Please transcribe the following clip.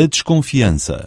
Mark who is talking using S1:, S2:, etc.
S1: a desconfiança.